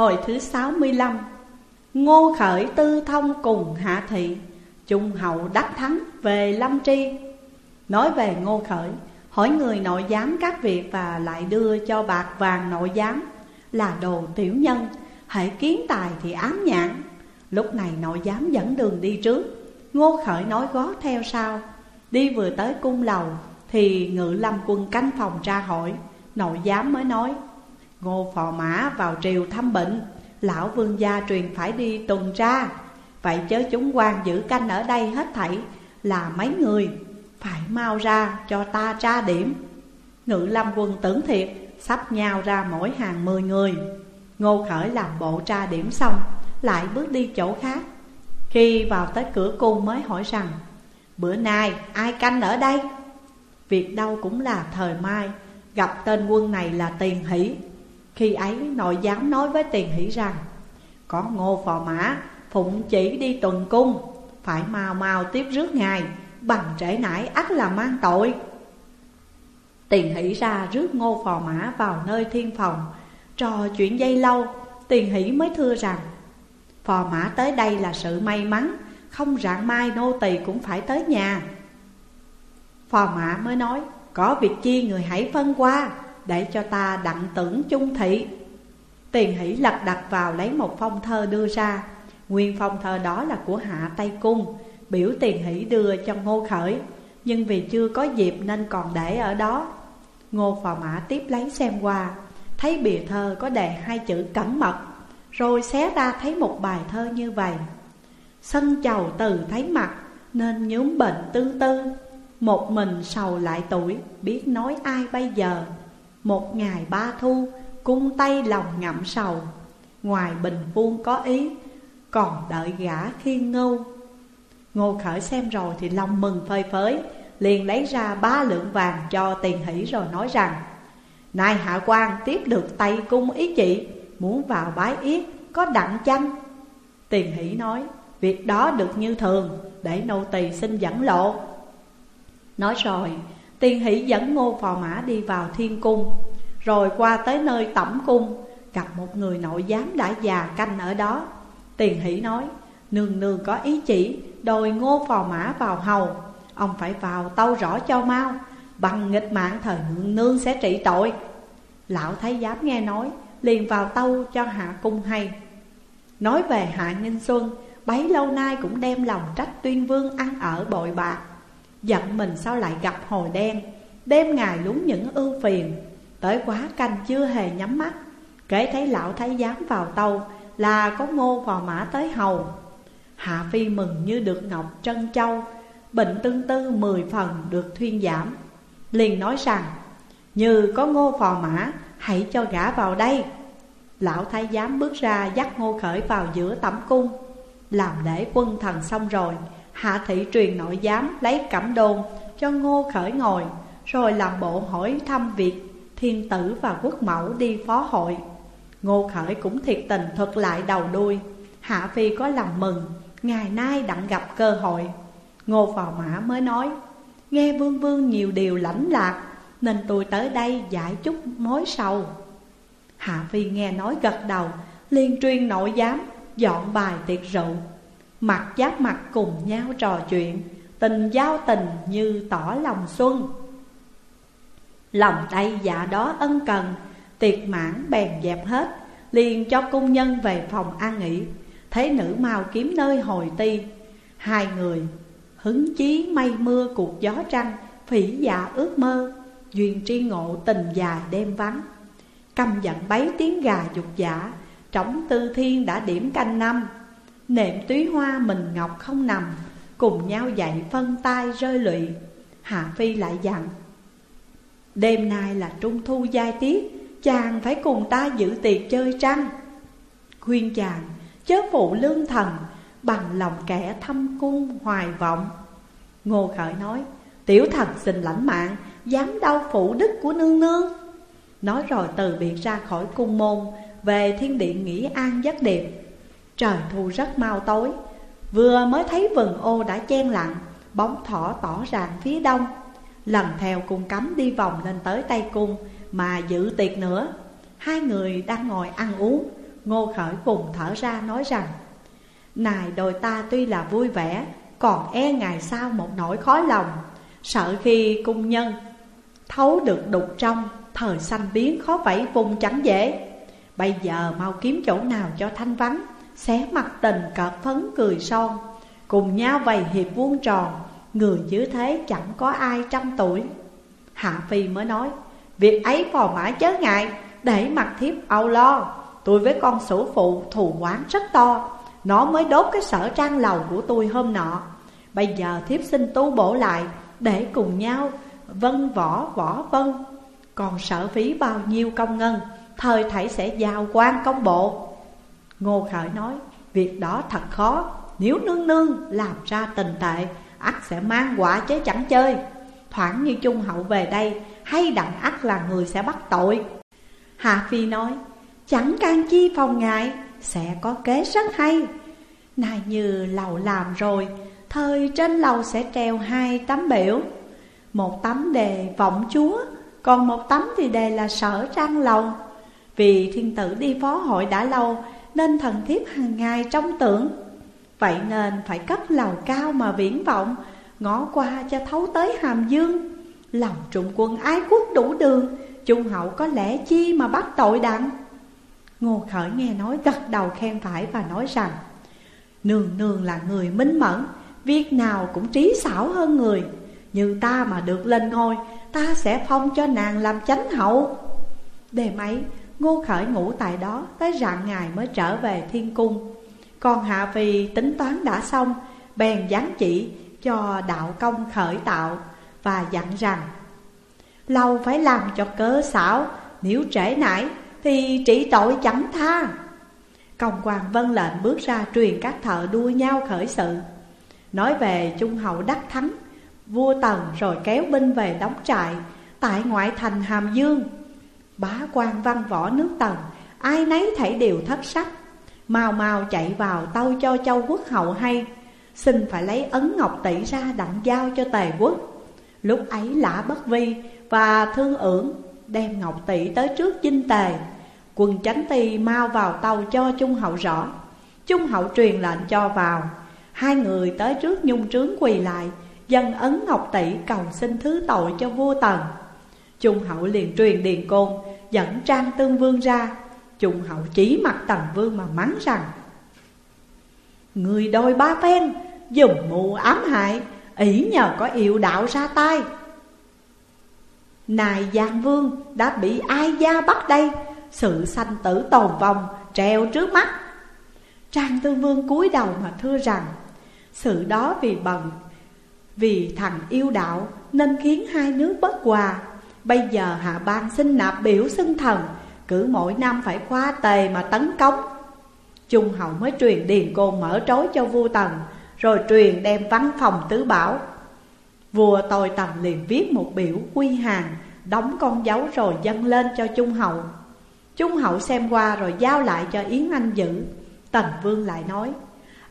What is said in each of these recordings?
Hồi thứ 65 Ngô khởi tư thông cùng hạ thị Trung hậu đắc thắng về lâm tri. Nói về ngô khởi, Hỏi người nội giám các việc và lại đưa cho bạc vàng nội giám Là đồ tiểu nhân hãy kiến tài thì ám nhãn. Lúc này nội giám dẫn đường đi trước. Ngô khởi nói gót theo sau, Đi vừa tới cung lầu Thì ngự lâm quân canh phòng ra hỏi, Nội giám mới nói Ngô phò mã vào triều thăm bệnh. Lão vương gia truyền phải đi tuần tra. Vậy chớ chúng quan giữ canh ở đây hết thảy Là mấy người. Phải mau ra cho ta tra điểm. Ngự lâm quân tưởng thiệt, Sắp nhau ra mỗi hàng mười người. Ngô khởi làm bộ tra điểm xong, Lại bước đi chỗ khác. Khi vào tới cửa cung mới hỏi rằng, Bữa nay ai canh ở đây? Việc đâu cũng là thời mai, Gặp tên quân này là Tiền Hỷ. Khi ấy, nội giám nói với Tiền Hỷ rằng, Có ngô phò mã, Phụng chỉ đi tuần cung, Phải mau mau tiếp rước ngài, Bằng trễ nải ắt là mang tội. Tiền hỷ ra rước ngô phò mã vào nơi thiên phòng. Trò chuyện dây lâu, Tiền hỷ mới thưa rằng, Phò mã tới đây là sự may mắn, Không rạng mai nô tỳ cũng phải tới nhà. Phò mã mới nói, Có việc chi người hãy phân qua. Để cho ta đặng tưởng chung thị. Tiền hỷ lật đặt vào lấy một phong thơ đưa ra. Nguyên phong thơ đó là của hạ Tây Cung, Biểu tiền hỷ đưa cho Ngô Khởi. Nhưng vì chưa có dịp nên còn để ở đó. Ngô Phò Mã tiếp lấy xem qua, Thấy bìa thơ có đề hai chữ cẩn mật, Rồi xé ra thấy một bài thơ như vậy. Sân chầu từ thấy mặt, Nên nhúm bệnh tư tư. Một mình sầu lại tuổi, Biết nói ai bây giờ? Một ngày ba thu, Cung tay lòng ngậm sầu. Ngoài bình vuông có ý, Còn đợi gã khi ngâu Ngô Khởi xem rồi thì lòng mừng phơi phới, Liền lấy ra ba lượng vàng cho tiền hỷ rồi nói rằng Nay hạ quan, tiếp được tay cung ý chị, Muốn vào bái yết, có đặng chăng? Tiền hỷ nói, Việc đó được như thường, Để nô tỳ xin dẫn lộ. Nói rồi Tiền hỷ dẫn ngô phò mã đi vào thiên cung. Rồi qua tới nơi tẩm cung, Gặp một người nội giám đã già canh ở đó. Tiền hỷ nói, Nương nương có ý chỉ, Đòi ngô phò mã vào hầu. Ông phải vào tâu rõ cho mau, Bằng nghịch mạng thời nương nương sẽ trị tội. Lão thấy dám nghe nói, Liền vào tâu cho hạ cung hay. Nói về hạ Ninh Xuân, Bấy lâu nay cũng đem lòng trách tuyên vương ăn ở bội bạc. Giận mình sao lại gặp hồi đen. Đêm ngày lúng những ưu phiền. Tới quá canh chưa hề nhắm mắt. Kể thấy lão thái giám vào tâu Là có ngô phò mã tới hầu. Hạ Phi mừng như được ngọc trân châu. Bệnh tương tư mười phần được thuyên giảm. Liền nói rằng, Như có ngô phò mã, Hãy cho gã vào đây. Lão thái giám bước ra dắt ngô khởi vào giữa tẩm cung. Làm lễ quân thần xong rồi Hạ thị truyền nội giám lấy cẩm đôn Cho ngô khởi ngồi, Rồi làm bộ hỏi thăm việc Thiên tử và quốc mẫu đi phó hội. Ngô khởi cũng thiệt tình thuật lại đầu đuôi, Hạ phi có lòng mừng, Ngày nay đặng gặp cơ hội. Ngô Phò Mã mới nói, Nghe vương vương nhiều điều lãnh lạc, Nên tôi tới đây giải chút mối sầu. Hạ Phi nghe nói gật đầu Liên truyền nội giám Dọn bài tiệc rượu. Mặt giáp mặt cùng nhau trò chuyện, Tình giao tình như tỏ lòng xuân. Lòng đây dạ đó ân cần Tiệc mãn bèn dẹp hết, Liền cho cung nhân về phòng an nghỉ. Thấy nữ mau kiếm nơi hồi ti, Hai người hứng chí mây mưa cuộc gió trăng, Phỉ dạ ước mơ, Duyên tri ngộ tình dài đêm vắng. Căm giận bấy tiếng gà dục giả, Trống tư thiên đã điểm canh năm. Nệm túy hoa mình ngọc không nằm, Cùng nhau dậy phân tay rơi lụy. Hạ Phi lại dặn, Đêm nay là trung thu giai tiết, Chàng phải cùng ta giữ tiệc chơi trăng. Khuyên chàng, chớ phụ lương thần, Bằng lòng kẻ thâm cung hoài vọng. Ngô Khởi nói, Tiểu thần xin lãnh mạng, Dám đau phụ đức của nương nương. Nói rồi từ biệt ra khỏi cung môn, Về thiên điện nghỉ an giấc điệp Trời thu rất mau tối. Vừa mới thấy vườn ô đã chen lặng, Bóng thỏ tỏ ràng phía đông. Lần theo cung cấm đi vòng lên tới Tây Cung Mà giữ tiệc nữa. Hai người đang ngồi ăn uống, Ngô Khởi cùng thở ra nói rằng, Này đôi ta tuy là vui vẻ, Còn e ngày sau một nỗi khó lòng. Sợ khi cung nhân Thấu được đục trong, Thời sanh biến khó vẫy vùng chẳng dễ. Bây giờ mau kiếm chỗ nào cho thanh vắng. Xé mặt tình cợt phấn cười son. Cùng nhau vầy hiệp vuông tròn, Người như thế chẳng có ai trăm tuổi. Hạ Phi mới nói, Việc ấy phò mã chớ ngại, Để mặt thiếp âu lo. Tôi với con sủ phụ thù quán rất to, Nó mới đốt cái sở trang lầu của tôi hôm nọ. Bây giờ thiếp xin tu bổ lại, Để cùng nhau vân võ võ vân. Còn sở phí bao nhiêu công ngân, Thời thảy sẽ giao quan công bộ. Ngô Khởi nói, Việc đó thật khó. Nếu nương nương làm ra tình tệ, ắt sẽ mang quả chứ chẳng chơi. Thoảng như Trung Hậu về đây, Hay đặng ắt là người sẽ bắt tội. Hà Phi nói, Chẳng can chi phòng ngại, Sẽ có kế rất hay. Này như lầu làm rồi, Thời trên lầu sẽ treo hai tấm biểu. Một tấm đề vọng chúa, Còn một tấm thì đề là sở trang lầu. Vì thiên tử đi phó hội đã lâu nên thần thiếp hàng ngày trong tưởng Vậy nên phải cất lầu cao mà viễn vọng Ngõ qua cho thấu tới hàm dương. Lòng trụng quân ái quốc đủ đường Trung hậu có lẽ chi mà bắt tội đặng? Ngô Khởi nghe nói gật đầu khen phải và nói rằng, Nương nương là người minh mẫn, Việc nào cũng trí xảo hơn người. Như ta mà được lên ngôi, Ta sẽ phong cho nàng làm chánh hậu. Đêm ấy Ngô Khởi ngủ tại đó, Tới rạng ngày mới trở về thiên cung. Còn Hạ Phi tính toán đã xong, Bèn giáng chỉ cho đạo công khởi tạo Và dặn rằng, Lâu phải làm cho cơ xảo, Nếu trễ nải thì trị tội chẳng tha. Công quan vân lệnh bước ra truyền các thợ đua nhau khởi sự, Nói về trung hậu đắc thắng, Vua Tần rồi kéo binh về đóng trại Tại ngoại thành Hàm Dương. Bá quan văn võ nước Tần, Ai nấy thảy đều thất sắc. Màu màu chạy vào tâu cho châu quốc hậu hay, Xin phải lấy ấn ngọc tỷ ra đặng giao cho tề quốc. Lúc ấy lã bất vi và thương ưởng đem ngọc tỷ tới trước chinh tề. Quần chánh ti mau vào tàu cho Trung Hậu rõ. Trung Hậu truyền lệnh cho vào. Hai người tới trước nhung trướng quỳ lại Dân ấn ngọc tỷ cầu xin thứ tội cho vua Tần. Trung Hậu liền truyền điền côn Dẫn Trang Tương Vương ra Trùng Hậu chỉ mặt Tần Vương mà mắng rằng, Người đôi ba phen, Dùng mù ám hại, ỷ nhờ có yêu đạo ra tay. Nài Giang Vương, đã bị ai gia bắt đây? Sự sanh tử tồn vong, treo trước mắt. Trang tương Vương cúi đầu mà thưa rằng, Sự đó vì bần, Vì thằng yêu đạo Nên khiến hai nước bất hòa. Bây giờ hạ ban xin nạp biểu xưng thần Cử mỗi năm phải qua tề mà tấn công. Trung hậu mới truyền điền côn mở trối cho vua Tần, Rồi truyền đem văn phòng tứ bảo. Vua tôi tần liền viết một biểu quy hàng, Đóng con dấu rồi dâng lên cho Trung Hậu. Trung Hậu xem qua rồi giao lại cho Yến Anh giữ Tần Vương lại nói,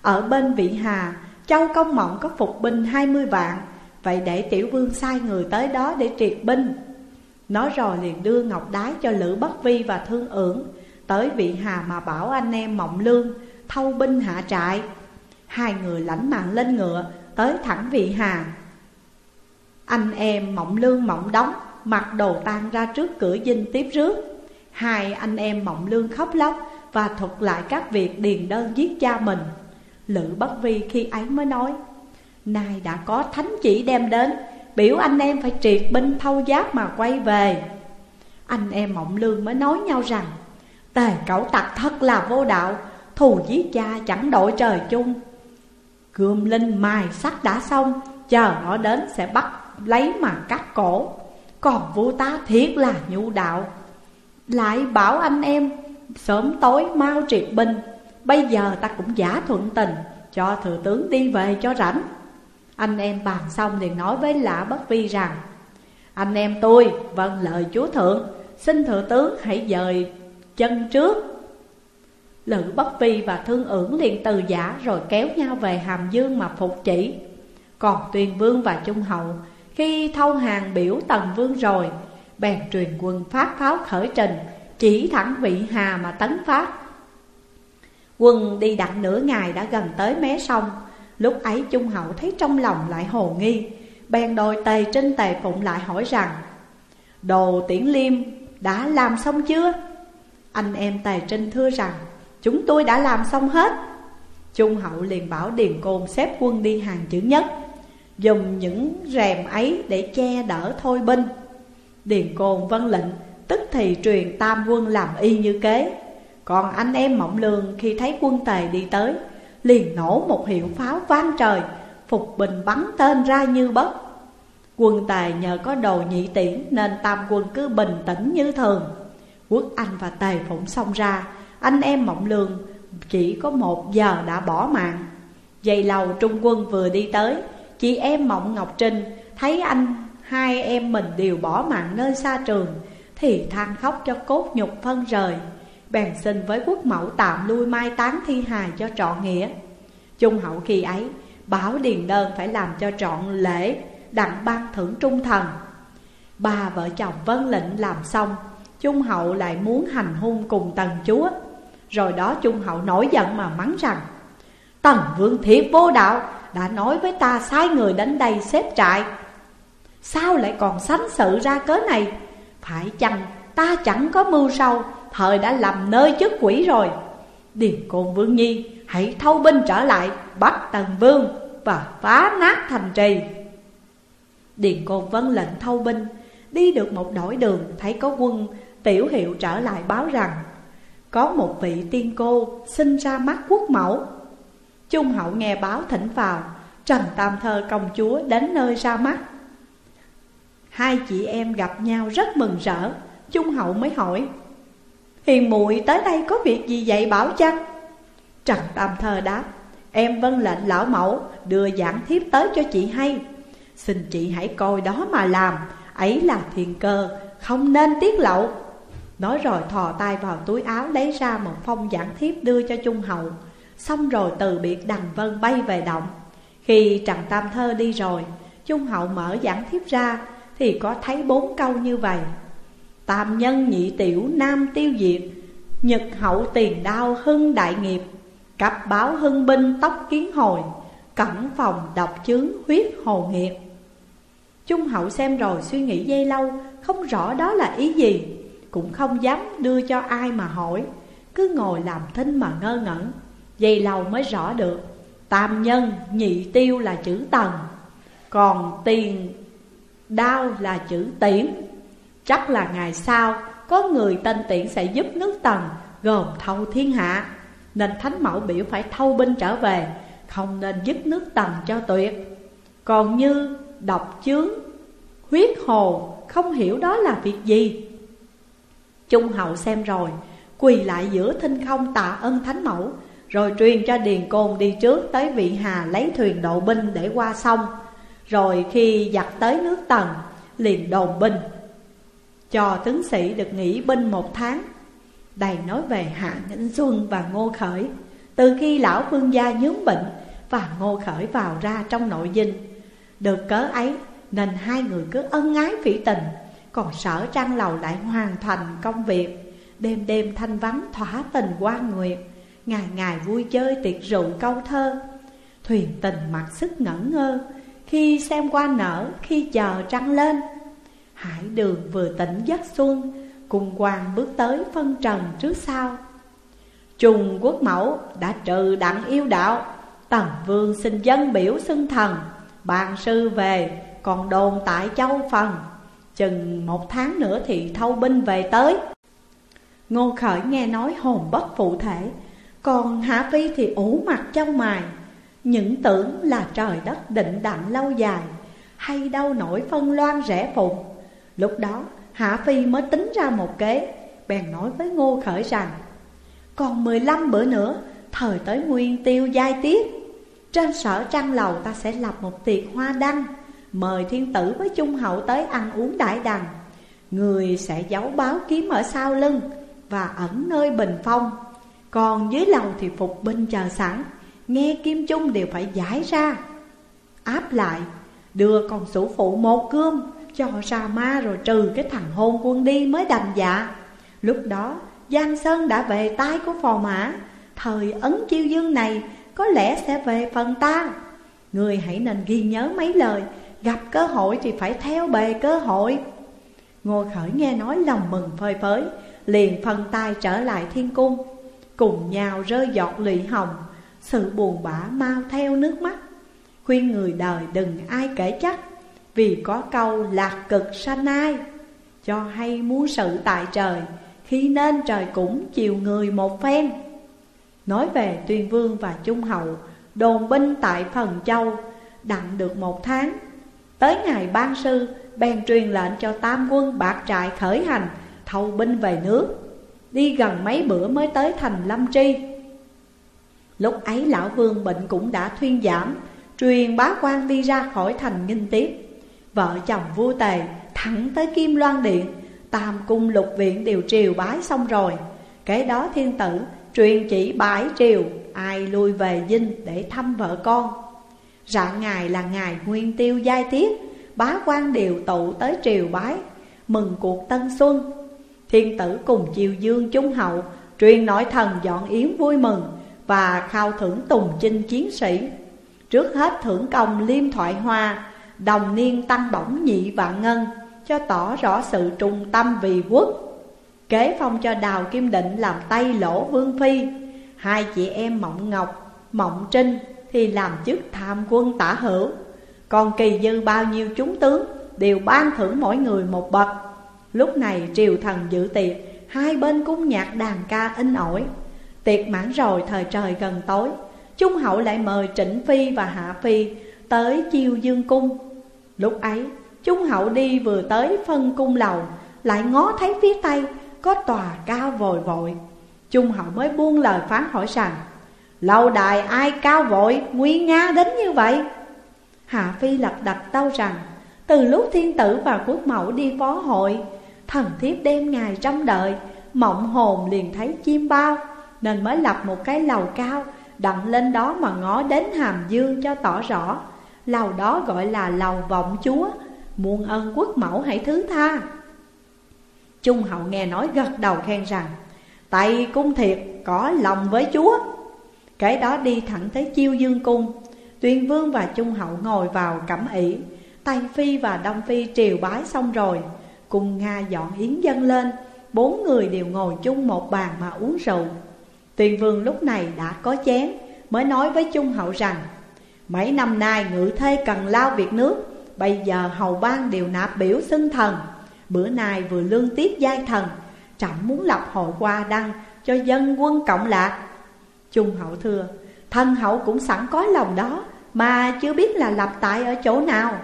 Ở bên Vị Hà, Châu Công Mộng có phục binh hai mươi vạn, Vậy để Tiểu Vương sai người tới đó để triệt binh. Nói rồi liền đưa ngọc đái cho Lữ Bất Vi và Thương ưởng Tới Vị Hà mà bảo anh em Mộng Lương, Thâu binh hạ trại. Hai người lãnh mạng lên ngựa, Tới thẳng Vị Hà. Anh em Mộng Lương Mộng Đóng, Mặc đồ tan ra trước cửa dinh tiếp rước. Hai anh em mộng lương khóc lóc Và thuật lại các việc điền đơn giết cha mình. Lữ Bất Vi khi ấy mới nói, Nay đã có thánh chỉ đem đến Biểu anh em phải triệt binh thâu giáp mà quay về. Anh em mộng lương mới nói nhau rằng, Tề cẩu tặc thật là vô đạo, Thù giết cha chẳng đội trời chung. Gươm linh mài sắt đã xong, Chờ nó đến sẽ bắt lấy mà cắt cổ. Còn vua ta thiệt là nhu đạo. Lại bảo anh em, Sớm tối mau triệt binh Bây giờ ta cũng giả thuận tình, Cho thừa tướng đi về cho rảnh. Anh em bàn xong liền nói với lã bất vi rằng, Anh em tôi vâng lời chúa thượng, Xin thừa tướng hãy dời chân trước. Lữ bất vi và thương ưởng liền từ giả Rồi kéo nhau về hàm dương mà phục chỉ. Còn tuyền vương và trung hậu, khi thâu hàng biểu tần vương rồi, Bèn truyền quân phát pháo khởi trình, Chỉ thẳng vị hà mà tấn phát. Quân đi đặng nửa ngày đã gần tới mé sông Lúc ấy Trung Hậu thấy trong lòng lại hồ nghi, Bèn đòi tề trên tề phụng lại hỏi rằng, Đồ tiễn liêm, đã làm xong chưa? Anh em tề trinh thưa rằng, Chúng tôi đã làm xong hết. Trung hậu liền bảo Điền Côn xếp quân đi hàng chữ nhất, Dùng những rèm ấy để che đỡ thôi binh. Điền Côn vân lệnh, Tức thì truyền tam quân làm y như kế. Còn anh em Mộng Lương khi thấy quân tề đi tới Liền nổ một hiệu pháo vang trời, Phục bình bắn tên ra như bất Quân tài nhờ có đồ nhị tiễn Nên tam quân cứ bình tĩnh như thường. Quốc Anh và tề phụng xông ra, Anh em Mộng Lương chỉ có một giờ đã bỏ mạng. Dây lầu trung quân vừa đi tới, Chị em Mộng Ngọc Trinh thấy anh, hai em mình đều bỏ mạng nơi xa trường, Thì than khóc cho cốt nhục phân rời. Bèn xin với quốc mẫu tạm lui mai táng thi hài cho trọn nghĩa. Trung hậu khi ấy bảo điền đơn phải làm cho trọn lễ, đặng ban thưởng trung thần. Ba vợ chồng vân lệnh làm xong Trung hậu lại muốn hành hung cùng tần chúa. Rồi đó Trung hậu nổi giận mà mắng rằng, Tần vương thiệt vô đạo, Đã nói với ta sai người đến đây xếp trại. Sao lại còn sánh sự ra cớ này? Phải chăng ta chẳng có mưu sâu Thời đã làm nơi chức quỷ rồi. Điền Côn Vương Nhi, Hãy thâu binh trở lại, Bắt Tần Vương Và phá nát thành trì. Điền Côn vân lệnh thâu binh, Đi được một đổi đường, Thấy có quân, tiểu hiệu trở lại báo rằng, Có một vị tiên cô sinh ra mắt quốc mẫu. Trung hậu nghe báo thỉnh vào, Trần Tam Thơ công chúa đến nơi ra mắt. Hai chị em gặp nhau rất mừng rỡ, Trung hậu mới hỏi Hiền muội tới đây có việc gì vậy bảo chăng? Trần Tam Thơ đáp, Em vân lệnh lão mẫu, đưa giảng thiếp tới cho chị hay. Xin chị hãy coi đó mà làm, Ấy là thiền cơ, Không nên tiết lậu. Nói rồi thò tay vào túi áo lấy ra một phong giảng thiếp đưa cho Trung Hậu. Xong rồi từ biệt đằng vân bay về động. Khi Trần Tam Thơ đi rồi, Trung Hậu mở giảng thiếp ra, Thì có thấy bốn câu như vậy. Tam nhân nhị tiểu nam tiêu diệt, Nhật hậu tiền đao hưng đại nghiệp cặp báo hưng binh tóc kiến hồi Cẩn phòng độc chướng huyết hồ nghiệp. Trung hậu xem rồi suy nghĩ dây lâu, Không rõ đó là ý gì, Cũng không dám đưa cho ai mà hỏi, Cứ ngồi làm thinh mà ngơ ngẩn. Dây lâu mới rõ được, Tam nhân nhị tiêu là chữ tần, Còn tiền đao là chữ tiễn. Chắc là ngày sau, Có người tên tiện sẽ giúp nước tần, Gồm thâu thiên hạ. Nên thánh mẫu biểu phải thâu binh trở về, Không nên giúp nước tần cho tuyệt. Còn như độc chướng, Huyết hồ không hiểu đó là việc gì? Trung hậu xem rồi, Quỳ lại giữa thinh không tạ ân thánh mẫu, Rồi truyền cho Điền Côn đi trước tới vị Hà lấy thuyền độ binh để qua sông. Rồi khi giặt tới nước Tần, liền đồn binh cho tướng sĩ được nghỉ binh một tháng. Đầy nói về Hạ Nghinh Xuân và Ngô Khởi. Từ khi lão vương gia nhướng bệnh Và Ngô Khởi vào ra trong nội dinh Được cớ ấy nên hai người cứ ân ái phỉ tình Còn sở trang lầu lại hoàn thành công việc. Đêm đêm thanh vắng thỏa tình qua nguyệt Ngày ngày vui chơi tiệc rượu câu thơ. Thuyền tình mặc sức ngẩn ngơ Khi xem qua nở, khi chờ trăng lên Hải đường vừa tỉnh giấc xuân, Cùng hoàng bước tới phân trần trước sau. Trung quốc mẫu đã trừ đặng yêu đạo, Tần vương xin dân biểu xưng thần, Bàn sư về, còn đồn tại châu phần. Chừng một tháng nữa thì thâu binh về tới. Ngô Khởi nghe nói hồn bất phụ thể, Còn Hạ Phi thì ủ mặt châu mài. Những tưởng là trời đất định đặng lâu dài, Hay đâu nổi phân loan rẻ phụng Lúc đó, Hạ Phi mới tính ra một kế. Bèn nói với Ngô Khởi rằng, Còn 15 bữa nữa, Thời tới nguyên tiêu giai tiết. Trên sở trăng lầu ta sẽ lập một tiệc hoa đăng, Mời thiên tử với trung hậu tới ăn uống đại đằng Người sẽ giấu báo kiếm ở sau lưng Và ẩn nơi bình phong. Còn dưới lầu thì phục binh chờ sẵn, Nghe kim trung đều phải giải ra. Áp lại, Đưa con sủ phụ một cơm cho ra ma rồi trừ cái thằng hôn quân đi mới đành dạ. Lúc đó, Giang Sơn đã về tay của phò mã. Thời ấn chiêu dương này có lẽ sẽ về phần ta. Người hãy nên ghi nhớ mấy lời. Gặp cơ hội thì phải theo bề cơ hội. Ngô Khởi nghe nói lòng mừng phơi phới, Liền phân tay trở lại thiên cung, Cùng nhau rơi giọt lụy hồng, Sự buồn bã mau theo nước mắt. Khuyên người đời đừng ai kể chắc. Vì có câu lạc cực sanh ai Cho hay muốn sự tại trời, Khi nên trời cũng chiều người một phen. Nói về tuyên vương và trung hậu, Đồn binh tại Phần Châu, Đặng được một tháng. Tới ngày ban sư Bèn truyền lệnh cho tam quân bạc trại khởi hành, Thâu binh về nước. Đi gần mấy bữa mới tới thành Lâm Tri. Lúc ấy lão vương bệnh cũng đã thuyên giảm, Truyền bá quan đi ra khỏi thành nghinh tiếp Vợ chồng vua tề thẳng tới Kim Loan Điện, Tam cung lục viện đều triều bái xong rồi. Kế đó thiên tử truyền chỉ bái triều, Ai lui về dinh để thăm vợ con. Rạng ngày là ngày nguyên tiêu giai tiết, Bá quan đều tụ tới triều bái, Mừng cuộc tân xuân. Thiên tử cùng chiều dương trung hậu, Truyền nội thần dọn yến vui mừng Và khao thưởng tùng chinh chiến sĩ. Trước hết thưởng công liêm thoại hoa Đồng niên tăng bổng nhị vạn ngân Cho tỏ rõ sự trung tâm vì quốc Kế phong cho Đào Kim Định làm tay lỗ vương phi. Hai chị em Mộng Ngọc, Mộng Trinh Thì làm chức tham quân tả hữu. Còn kỳ dư bao nhiêu chúng tướng Đều ban thưởng mỗi người một bậc. Lúc này triều thần dự tiệc Hai bên cung nhạc đàn ca in ỏi. Tiệc mãn rồi thời trời gần tối Trung hậu lại mời Trịnh Phi và Hạ Phi Tới chiêu dương cung Lúc ấy Trung hậu đi vừa tới phân cung lầu, Lại ngó thấy phía tây Có tòa cao vội vội. Trung hậu mới buông lời phán hỏi rằng, Lâu đài ai cao vội, nguy nga đến như vậy? Hạ Phi lập đặt tâu rằng, Từ lúc thiên tử và quốc mẫu đi phó hội, Thần thiếp đêm ngày trong đợi, Mộng hồn liền thấy chim bao, Nên mới lập một cái lầu cao Đặng lên đó mà ngó đến hàm dương cho tỏ rõ. Lầu đó gọi là lầu vọng chúa. Muôn ân quốc mẫu hãy thứ tha. Trung hậu nghe nói gật đầu khen rằng Tây cung thiệt, có lòng với chúa. Cái đó đi thẳng tới chiêu dương cung. Tuyên vương và trung hậu ngồi vào cẩm ỷ. Tây phi và đông phi triều bái xong rồi, Cùng Nga dọn yến dân lên. Bốn người đều ngồi chung một bàn mà uống rượu. Tuyên vương lúc này đã có chén, Mới nói với Trung Hậu rằng Mấy năm nay ngự thê cần lao việc nước, Bây giờ hầu ban đều nạp biểu xưng thần. Bữa nay vừa lương tiếp giai thần Trọng muốn lập hội qua đăng Cho dân quân cộng lạc. Trung hậu thưa, Thân hậu cũng sẵn có lòng đó, Mà chưa biết là lập tại ở chỗ nào.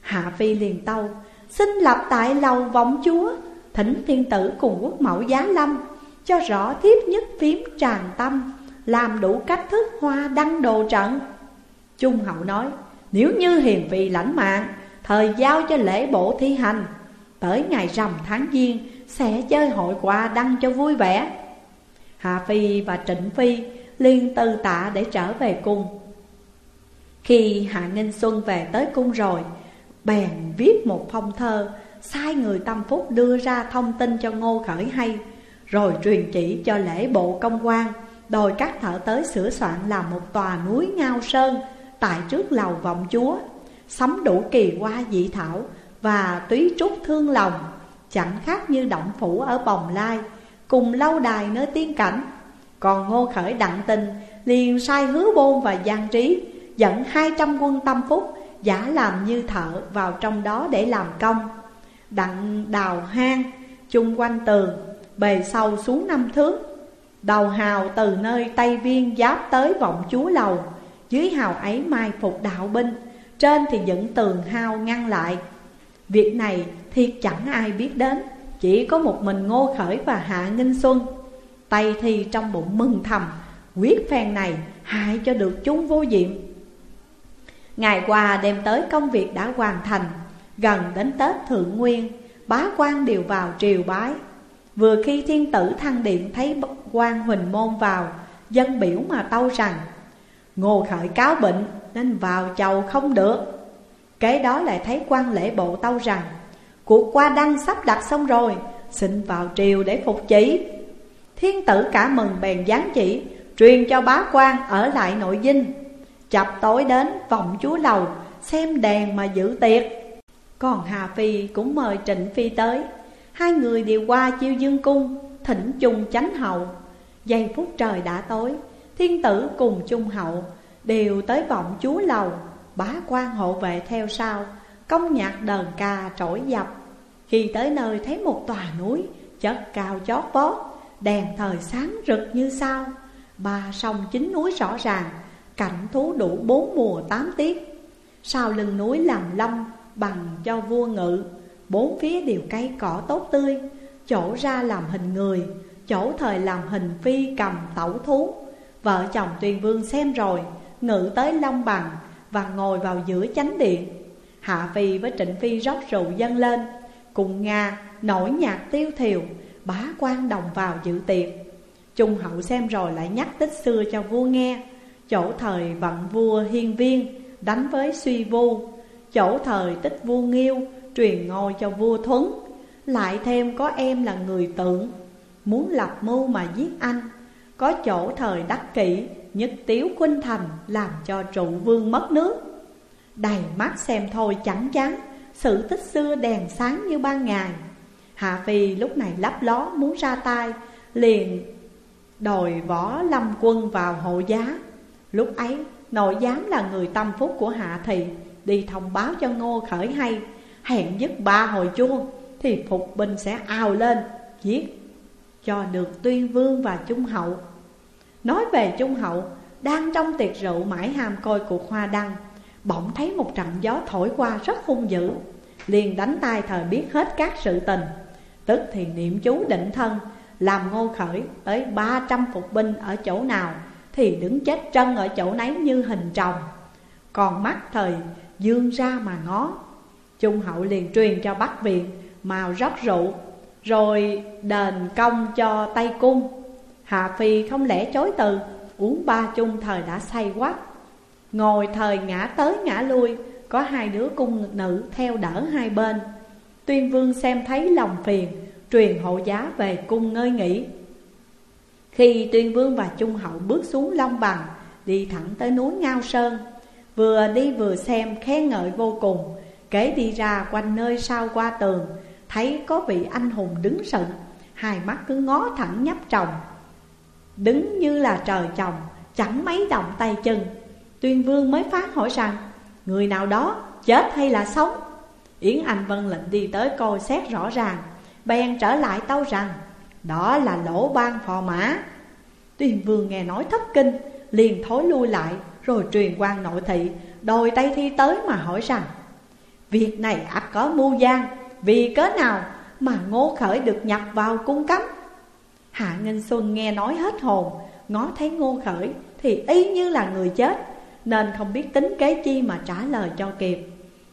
Hạ Phi liền tâu, Xin lập tại lầu vọng chúa, Thỉnh thiên tử cùng quốc mẫu giá lâm, Cho rõ thiếp nhất phím tràn tâm, Làm đủ cách thức hoa đăng đồ trận. Trung hậu nói, Nếu như hiền vị lãnh mạng, Thời giao cho lễ bộ thi hành, Tới ngày rằm tháng giêng Sẽ chơi hội quà đăng cho vui vẻ. Hạ Phi và Trịnh Phi liền từ tạ để trở về cung. Khi Hạ Ninh Xuân về tới cung rồi, Bèn viết một phong thơ, Sai người tâm phúc đưa ra thông tin cho Ngô Khởi hay, Rồi truyền chỉ cho lễ bộ công quan, Đòi các thợ tới sửa soạn làm một tòa núi ngao sơn Tại trước lầu vọng chúa, Sắm đủ kỳ hoa dị thảo Và túy trúc thương lòng, Chẳng khác như động phủ ở Bồng Lai, Cùng lâu đài nơi tiên cảnh. Còn Ngô Khởi đặng tình, liền sai hứa bôn và giang trí, Dẫn hai trăm quân tâm phúc, Giả làm như thợ vào trong đó để làm công. Đặng đào hang, chung quanh tường Bề sâu xuống năm thước, Đầu hào từ nơi Tây Viên giáp tới vọng chúa lầu. Dưới hào ấy mai phục đạo binh, Trên thì dựng tường hao ngăn lại. Việc này thiệt chẳng ai biết đến, Chỉ có một mình Ngô Khởi và Hạ Nghinh Xuân. Tây thì trong bụng mừng thầm, Quyết phen này hại cho được chúng vô diệm Ngày qua đem tới công việc đã hoàn thành, Gần đến Tết Thượng Nguyên, Bá quan đều vào triều bái. Vừa khi thiên tử thăng điện thấy quan huỳnh môn vào, Dân biểu mà tâu rằng Ngô khởi cáo bệnh, nên vào chầu không được. Kế đó lại thấy quan lễ bộ tâu rằng, Cuộc qua đăng sắp đặt xong rồi, Xin vào triều để phục chỉ. Thiên tử cả mừng bèn gián chỉ, Truyền cho bá quan ở lại nội dinh. Chập tối đến vọng chúa lầu, Xem đèn mà giữ tiệc. Còn Hà Phi cũng mời Trịnh Phi tới. Hai người đều qua chiêu dương cung, Thỉnh chung chánh hậu Giây phút trời đã tối. Thiên tử cùng chung hậu, Đều tới vọng chúa lầu, Bá quan hộ vệ theo sau, Công nhạc đờn ca trỗi dập. Khi tới nơi thấy một tòa núi, Chất cao chót vót, Đèn thời sáng rực như sao Ba sông chính núi rõ ràng, Cảnh thú đủ bốn mùa tám tiết. Sau lưng núi làm lâm, Bằng cho vua ngự, Bốn phía đều cây cỏ tốt tươi, Chỗ ra làm hình người, Chỗ thời làm hình phi cầm tẩu thú. Vợ chồng tuyên vương xem rồi, Ngự tới long bằng Và ngồi vào giữa chánh điện. Hạ Phi với Trịnh Phi rót rượu dâng lên, Cùng Nga nổi nhạc tiêu thiều, Bá quan đồng vào dự tiệc. Trung hậu xem rồi lại nhắc tích xưa cho vua nghe, Chỗ thời vận vua hiên viên, Đánh với suy vu. Chỗ thời tích vua nghiêu, Truyền ngôi cho vua thuấn. Lại thêm có em là người tượng, Muốn lập mưu mà giết anh. Có chỗ thời đắc kỷ, Nhất tiếu khuynh thành, Làm cho trụ vương mất nước. Đầy mắt xem thôi chẳng chắn, Sự tích xưa đèn sáng như ban ngày. Hạ Phi lúc này lấp ló muốn ra tay, Liền đòi võ lâm quân vào hộ giá. Lúc ấy, nội giám là người tâm phúc của Hạ Thị, Đi thông báo cho Ngô Khởi hay, Hẹn dứt ba hồi chuông, Thì phục binh sẽ ào lên, Giết cho được tuyên vương và trung hậu. Nói về trung hậu, Đang trong tiệc rượu mãi ham coi cuộc hoa đăng, Bỗng thấy một trận gió thổi qua rất hung dữ, Liền đánh tay thời biết hết các sự tình. Tức thì niệm chú định thân, Làm ngô khởi tới ba trăm phục binh ở chỗ nào Thì đứng chết chân ở chỗ nấy như hình trồng. Còn mắt thời, dương ra mà ngó. Trung hậu liền truyền cho Bắc Viện Màu rót rượu, Rồi đền công cho Tây Cung. Hạ Phi không lẽ chối từ? Uống ba chung thời đã say quá. Ngồi thời ngã tới ngã lui, Có hai đứa cung nữ theo đỡ hai bên. Tuyên vương xem thấy lòng phiền, Truyền hộ giá về cung ngơi nghỉ. Khi tuyên vương và trung hậu bước xuống Long Bằng, Đi thẳng tới núi Ngao Sơn, Vừa đi vừa xem khen ngợi vô cùng, Kể đi ra quanh nơi sau qua tường, Thấy có vị anh hùng đứng sững, Hai mắt cứ ngó thẳng nhấp chồng. Đứng như là trời chồng, Chẳng mấy động tay chân. Tuyên vương mới phát hỏi rằng, Người nào đó chết hay là sống? Yến Anh Vân lệnh đi tới coi xét rõ ràng, Bèn trở lại tâu rằng, Đó là lỗ ban phò mã. Tuyên vương nghe nói thất kinh, Liền thối lui lại, Rồi truyền quan nội thị, Đòi tay Thi tới mà hỏi rằng, Việc này ắt có mưu gian, Vì cớ nào mà ngô khởi được nhập vào cung cấm? Hạ Nghinh Xuân nghe nói hết hồn Ngó thấy ngô khởi thì y như là người chết Nên không biết tính kế chi mà trả lời cho kịp.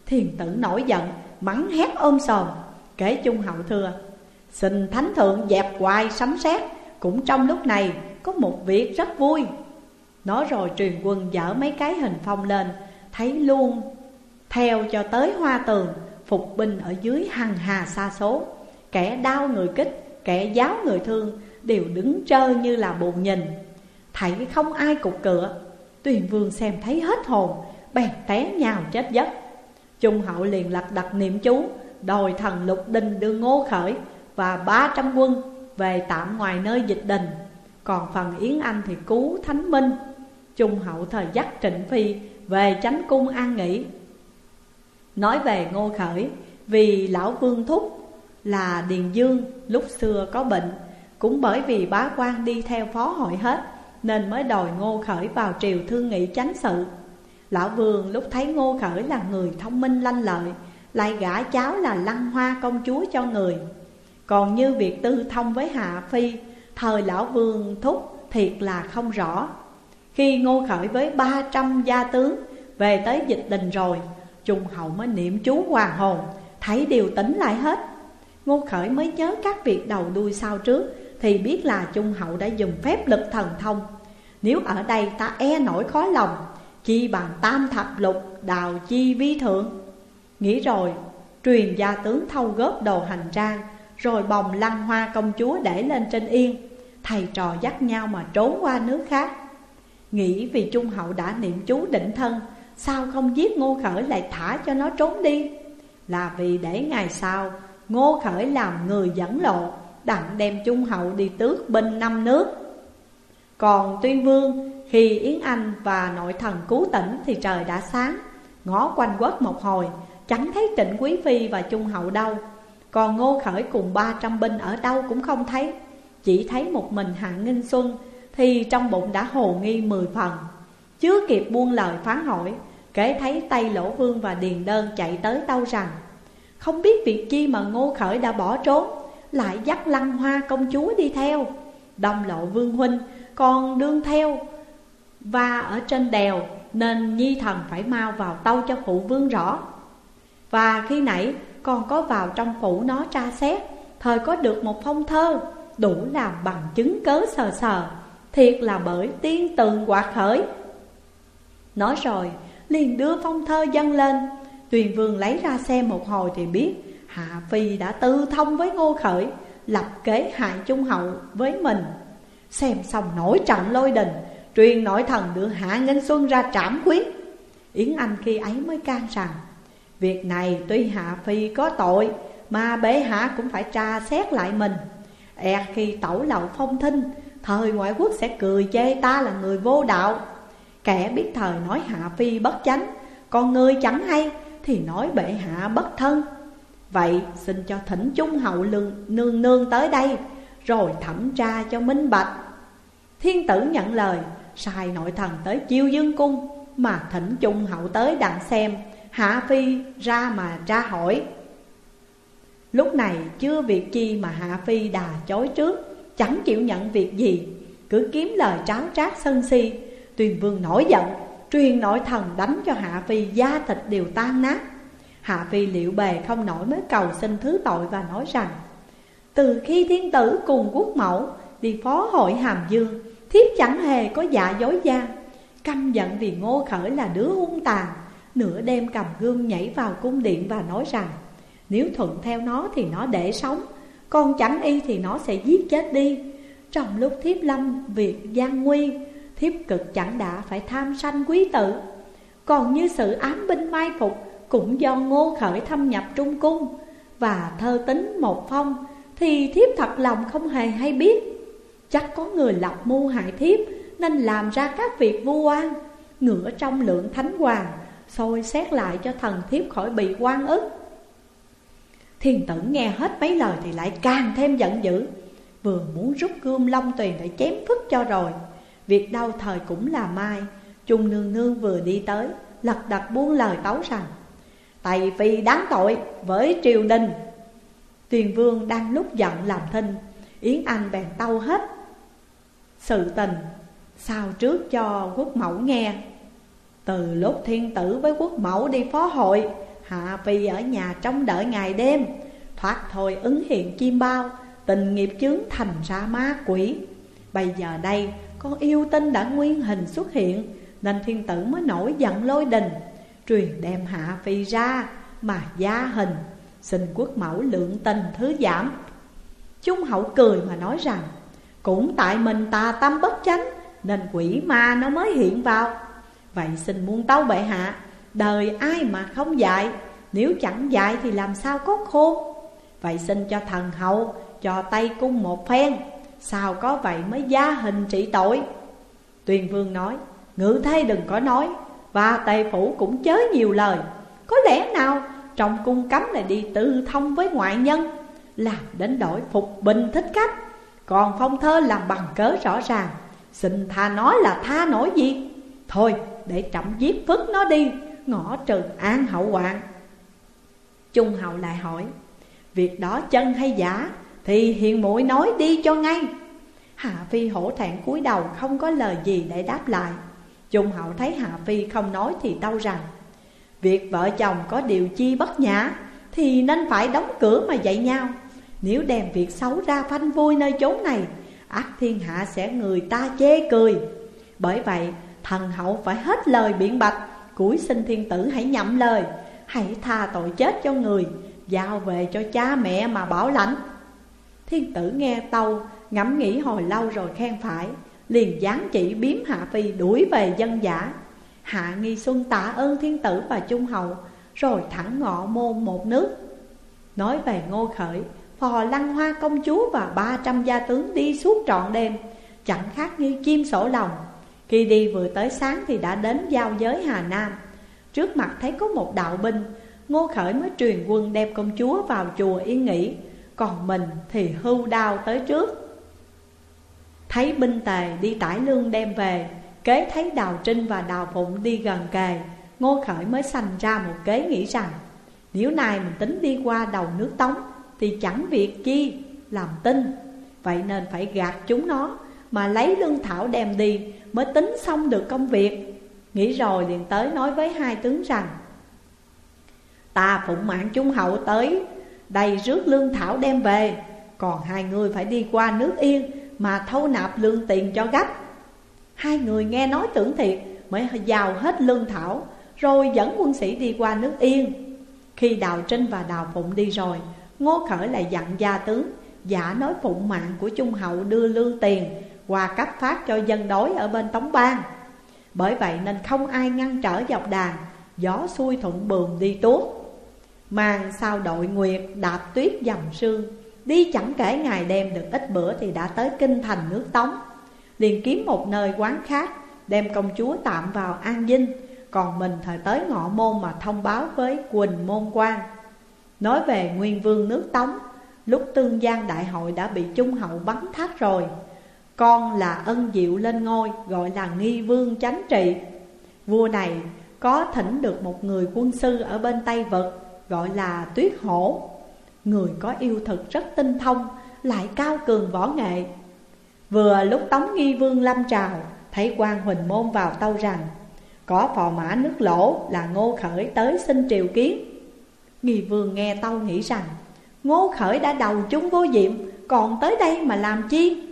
Thiền tử nổi giận Mắng hét ôm sòm Kể chung hậu thưa Xin thánh thượng dẹp hoài sấm sét Cũng trong lúc này có một việc rất vui. Nói rồi truyền quân dở mấy cái hình phong lên Thấy luôn theo cho tới hoa tường Phục binh ở dưới hằng hà xa số. Kẻ đau người kích, kẻ giáo người thương Đều đứng trơ như là bù nhìn. Thấy không ai cục cửa, Tuyền vương xem thấy hết hồn, Bèn té nhào chết giấc. Trung hậu liền lật đặt niệm chú, Đòi thần lục đinh đưa ngô khởi Và ba trăm quân về tạm ngoài nơi dịch đình. Còn phần Yến Anh thì cứu Thánh Minh. Trung hậu thời dắt Trịnh Phi, về chánh cung an nghỉ. Nói về ngô khởi, Vì lão vương thúc là Điền Dương lúc xưa có bệnh cũng bởi vì bá quan đi theo phó hội hết, Nên mới đòi ngô khởi vào triều thương nghị chánh sự. Lão vương lúc thấy ngô khởi là người thông minh lanh lợi, Lại gả cháu là lăng hoa công chúa cho người. Còn như việc tư thông với Hạ Phi, Thời lão vương thúc thiệt là không rõ. Khi ngô khởi với ba trăm gia tướng Về tới dịch đình rồi Trung hậu mới niệm chú hoàng hồn, Thấy điều tính lại hết. Ngô khởi mới nhớ các việc đầu đuôi sau trước thì biết là Trung hậu đã dùng phép lực thần thông. Nếu ở đây ta e nổi khó lòng, Chi bằng tam thập lục, đào chi vi thượng. Nghĩ rồi, truyền gia tướng thâu góp đồ hành trang, Rồi bồng lăng hoa công chúa để lên trên yên. Thầy trò dắt nhau mà trốn qua nước khác. Nghĩ vì Trung Hậu đã niệm chú định thân, Sao không giết Ngô Khởi lại thả cho nó trốn đi? Là vì để ngày sau, Ngô Khởi làm người dẫn lộ. Đặng đem Trung Hậu đi tước binh năm nước. Còn Tuyên Vương khi Yến Anh và nội thần cứu tỉnh Thì trời đã sáng, Ngó quanh quất một hồi Chẳng thấy trịnh Quý Phi và Trung Hậu đâu. Còn Ngô Khởi cùng 300 binh ở đâu cũng không thấy, Chỉ thấy một mình Hạng Nghinh Xuân Thì trong bụng đã hồ nghi mười phần. Chưa kịp buông lời phán hỏi, Kể thấy tay Lỗ Vương và Điền Đơn chạy tới đâu rằng, Không biết việc chi mà Ngô Khởi đã bỏ trốn lại dắt lăng hoa công chúa đi theo, đồng lộ Vương Huynh còn đương theo. Và ở trên đèo Nên nhi thần phải mau vào tâu cho phụ vương rõ. Và khi nãy còn có vào trong phủ nó tra xét, Thời có được một phong thơ Đủ làm bằng chứng cớ sờ sờ, Thiệt là bởi tiên tường quạt khởi. Nói rồi, liền đưa phong thơ dâng lên. Tuyền vương lấy ra xem một hồi thì biết Hạ Phi đã tư thông với Ngô Khởi, Lập kế hại Trung Hậu với mình. Xem xong nổi trận lôi đình, Truyền nội thần đưa Hạ Ngân Xuân ra trảm quyết Yến Anh khi ấy mới can rằng, Việc này tuy Hạ Phi có tội, Mà bệ hạ cũng phải tra xét lại mình. E khi tẩu lậu phong thinh, Thời ngoại quốc sẽ cười chê ta là người vô đạo. Kẻ biết thời nói Hạ Phi bất chánh, Còn người chẳng hay thì nói bệ hạ bất thân. Vậy xin cho thỉnh trung hậu lương, nương nương tới đây Rồi thẩm tra cho minh bạch. Thiên tử nhận lời Sai nội thần tới chiêu dương cung Mà thỉnh trung hậu tới đặng xem Hạ Phi ra mà tra hỏi. Lúc này chưa việc chi mà Hạ Phi đà chối trước Chẳng chịu nhận việc gì Cứ kiếm lời tráo trác sân si. Tuyền vương nổi giận Truyền nội thần đánh cho Hạ Phi da thịt đều tan nát. Hạ Phi liệu bề không nổi mới cầu xin thứ tội và nói rằng, Từ khi thiên tử cùng quốc mẫu đi phó hội hàm dương, Thiếp chẳng hề có dạ dối gian Căm giận vì ngô khởi là đứa hung tàn, Nửa đêm cầm gương nhảy vào cung điện và nói rằng, Nếu thuận theo nó thì nó để sống, Còn chẳng y thì nó sẽ giết chết đi. Trong lúc thiếp lâm việc gian nguy, Thiếp cực chẳng đã phải tham sanh quý tử. Còn như sự ám binh mai phục cũng do ngô khởi thâm nhập trung cung Và thơ tính một phong, Thì thiếp thật lòng không hề hay biết. Chắc có người lập mưu hại thiếp, Nên làm ra các việc vu oan, Ngửa trong lượng thánh hoàng Xôi xét lại cho thần thiếp khỏi bị quan ức. Thiên tử nghe hết mấy lời thì lại càng thêm giận dữ, Vừa muốn rút gươm long tuyền để chém phức cho rồi. Việc đau thời cũng là mai, Trung nương nương vừa đi tới, Lật đật buông lời tấu rằng Tày phi đáng tội với triều đình. Tuyền vương đang lúc giận làm thinh, Yến Anh bèn tâu hết Sự tình, sao trước cho quốc mẫu nghe. Từ lúc thiên tử với quốc mẫu đi phó hội, Hạ Phi ở nhà trong đợi ngày đêm, Thoát thôi ứng hiện chim bao, Tình nghiệp chướng thành ra ma quỷ. Bây giờ đây con yêu tinh đã nguyên hình xuất hiện, Nên thiên tử mới nổi giận lôi đình. Truyền đem hạ phi ra mà gia hình, Xin quốc mẫu lượng tình thứ giảm. Trung hậu cười mà nói rằng, Cũng tại mình tà tâm bất chánh, Nên quỷ ma nó mới hiện vào. Vậy xin muôn tâu bệ hạ, Đời ai mà không dạy? Nếu chẳng dạy thì làm sao có khôn Vậy xin cho thần hậu Cho tay cung một phen, Sao có vậy mới gia hình trị tội? Tuyền vương nói, Ngự thay đừng có nói và tề phủ cũng chớ nhiều lời. Có lẽ nào trong cung cấm lại đi tư thông với ngoại nhân, Làm đến đổi phục bình thích khách. Còn phong thơ làm bằng cớ rõ ràng, Xin tha nói là tha nổi gì. Thôi, để trọng giết phức nó đi, Ngõ trừ an hậu hoạn. Trung hậu lại hỏi, Việc đó chân hay giả, thì hiền muội nói đi cho ngay. Hạ Phi hổ thẹn cúi đầu, không có lời gì để đáp lại. Trung hậu thấy Hạ Phi không nói thì đau rằng Việc vợ chồng có điều chi bất nhã Thì nên phải đóng cửa mà dạy nhau. Nếu đem việc xấu ra phanh vui nơi chốn này, ác thiên hạ sẽ người ta chê cười. Bởi vậy, thần hậu phải hết lời biện bạch Cuối sinh thiên tử hãy nhậm lời, Hãy tha tội chết cho người, Giao về cho cha mẹ mà bảo lãnh. Thiên tử nghe tâu, Ngẫm nghĩ hồi lâu rồi khen phải. Liền giáng chỉ biếm Hạ Phi đuổi về dân giả. Hạ Nghi Xuân tạ ơn thiên tử và trung hậu, Rồi thẳng ngọ môn một nước. Nói về ngô khởi, Phò lăng hoa công chúa và ba trăm gia tướng đi suốt trọn đêm, Chẳng khác như chim sổ lòng. Khi đi vừa tới sáng thì đã đến giao giới Hà Nam. Trước mặt thấy có một đạo binh, Ngô Khởi mới truyền quân đem công chúa vào chùa yên nghỉ, Còn mình thì hưu đao tới trước. Thấy binh tề đi tải lương đem về, Kế thấy Đào Trinh và Đào Phụng đi gần kề, Ngô Khởi mới sanh ra một kế nghĩ rằng, Nếu nay mình tính đi qua đầu nước Tống Thì chẳng việc chi làm tin. Vậy nên phải gạt chúng nó, Mà lấy lương thảo đem đi Mới tính xong được công việc. Nghĩ rồi liền tới nói với hai tướng rằng, Ta phụng mạng trung hậu tới đầy rước lương thảo đem về, Còn hai người phải đi qua nước yên mà thâu nạp lương tiền cho gấp Hai người nghe nói tưởng thiệt, Mới giàu hết lương thảo, Rồi dẫn quân sĩ đi qua nước yên. Khi Đào Trinh và Đào Phụng đi rồi, Ngô Khởi lại dặn gia tướng, Giả nói phụng mạng của Trung Hậu đưa lương tiền Qua cấp phát cho dân đói ở bên Tống Bang. Bởi vậy nên không ai ngăn trở dọc đàn, Gió xuôi thuận bườm đi tuốt. Màn sao đội nguyệt đạp tuyết dầm sương Đi chẳng kể ngày đêm được ít bữa thì đã tới kinh thành nước Tống. Liền kiếm một nơi quán khác, Đem công chúa tạm vào an dinh. Còn mình thời tới ngọ môn mà thông báo với Quỳnh Môn quan Nói về nguyên vương nước Tống, Lúc tương giang đại hội đã bị trung hậu bắn thác rồi. Con là ân diệu lên ngôi, gọi là nghi vương chánh trị. Vua này có thỉnh được một người quân sư ở bên Tây vật Gọi là Tuyết Hổ. Người có yêu thực rất tinh thông, Lại cao cường võ nghệ. Vừa lúc Tống Nghi Vương lâm trào, Thấy quan Huỳnh Môn vào tâu rằng, Có phò mã nước lỗ là Ngô Khởi tới xin triều kiến. Nghi Vương nghe tâu nghĩ rằng, Ngô Khởi đã đầu chúng vô diệm Còn tới đây mà làm chi?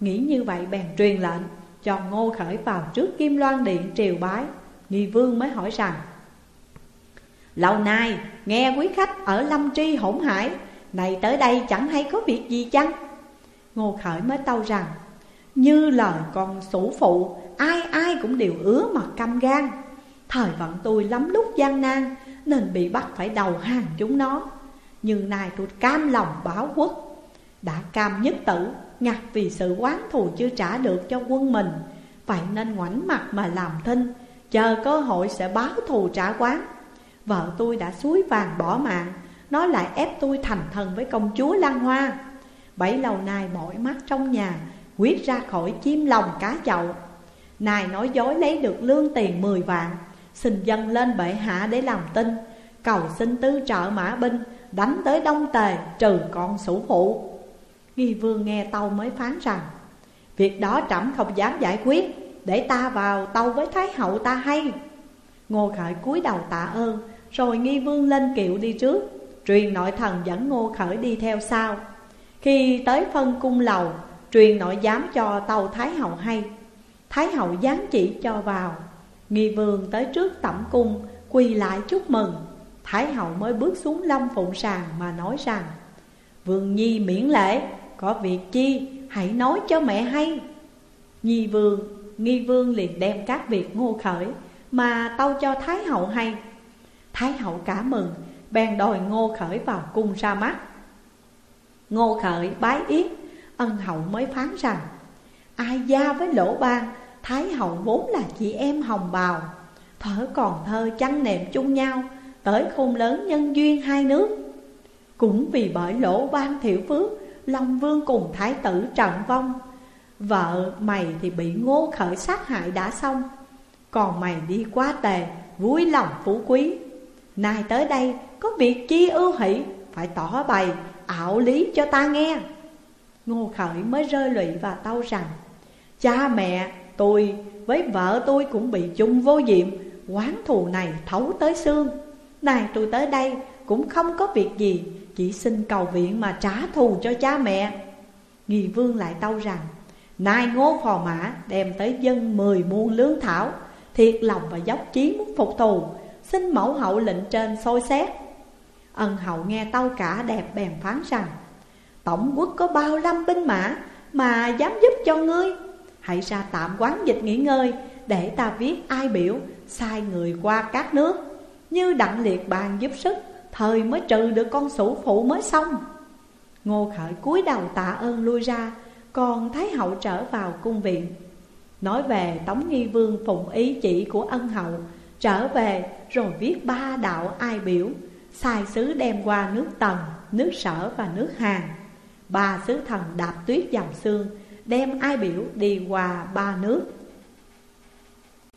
Nghĩ như vậy bèn truyền lệnh Cho Ngô Khởi vào trước Kim Loan Điện triều bái. Nghi Vương mới hỏi rằng Lâu nay, nghe quý khách ở Lâm Tri hỗn hải, Này tới đây chẳng hay có việc gì chăng? Ngô Khởi mới tâu rằng, Như lời con sủ phụ, Ai ai cũng đều ứa mà căm gan. Thời vận tôi lắm lúc gian nan, Nên bị bắt phải đầu hàng chúng nó. Nhưng nay tôi cam lòng báo quốc. Đã cam nhất tử Ngặt vì sự quán thù chưa trả được cho quân mình. Vậy nên ngoảnh mặt mà làm thinh, Chờ cơ hội sẽ báo thù trả quán Vợ tôi đã suối vàng bỏ mạng. Nó lại ép tôi thành thần với công chúa Lan Hoa. Bảy lâu nay mỏi mắt trong nhà, Quyết ra khỏi chim lòng cá chậu. Nài nói dối lấy được lương tiền 10 vạn, Xin dân lên bệ hạ để làm tin. Cầu xin tư trợ mã binh, Đánh tới đông tề, trừ con sủ phụ. Nghi vương nghe tâu mới phán rằng, Việc đó trẫm không dám giải quyết, Để ta vào tâu với thái hậu ta hay. Ngô khởi cúi đầu tạ ơn, Rồi nghi vương lên kiệu đi trước. Truyền nội thần dẫn ngô khởi đi theo sau. Khi tới phân cung lầu, Truyền nội giám cho tàu Thái Hậu hay. Thái Hậu giáng chỉ cho vào. Nghi vương tới trước tẩm cung, Quỳ lại chúc mừng. Thái Hậu mới bước xuống lâm phụng sàng mà nói rằng, Vương Nhi miễn lễ, Có việc chi, hãy nói cho mẹ hay. Nhi vương, Nghi vương liền đem các việc ngô khởi mà tâu cho Thái Hậu hay? Thái Hậu cả mừng, Bèn đòi ngô khởi vào cung ra mắt. Ngô khởi bái yết, Ân hậu mới phán rằng, Ai gia với lỗ ban, Thái hậu vốn là chị em hồng bào. Thở còn thơ chăn nệm chung nhau, Tới khôn lớn nhân duyên hai nước. Cũng vì bởi lỗ ban thiểu phước, Long vương cùng thái tử trận vong, Vợ mày thì bị ngô khởi sát hại đã xong. Còn mày đi quá tề, Vui lòng phú quý. Nay tới đây, có việc chi ưu hỷ? Phải tỏ bày, ảo lý cho ta nghe. Ngô Khởi mới rơi lụy và tâu rằng, Cha mẹ, tôi với vợ tôi cũng bị chung vô diệm, Quán thù này thấu tới xương. Này tôi tới đây cũng không có việc gì, Chỉ xin cầu viện mà trả thù cho cha mẹ. Nghi vương lại tâu rằng, nay ngô phò mã đem tới dân mười muôn lương thảo Thiệt lòng và dốc chí muốn phục thù Xin mẫu hậu lệnh trên soi xét. Ân hậu nghe tâu cả đẹp bèn phán rằng, Tổng quốc có bao lâm binh mã mà dám giúp cho ngươi? Hãy ra tạm quán dịch nghỉ ngơi, Để ta viết ai biểu, Sai người qua các nước. Như đặng liệt bàn giúp sức, Thời mới trừ được con sủ phụ mới xong. Ngô khởi cúi đầu tạ ơn lui ra, Còn Thái hậu trở vào cung viện. Nói về Tống Nghi Vương phụng ý chỉ của ân hậu Trở về rồi viết ba đạo ai biểu Sai sứ đem qua nước Tần, nước Sở và nước Hàn. Ba sứ thần đạp tuyết dòng xương Đem ai biểu đi qua ba nước.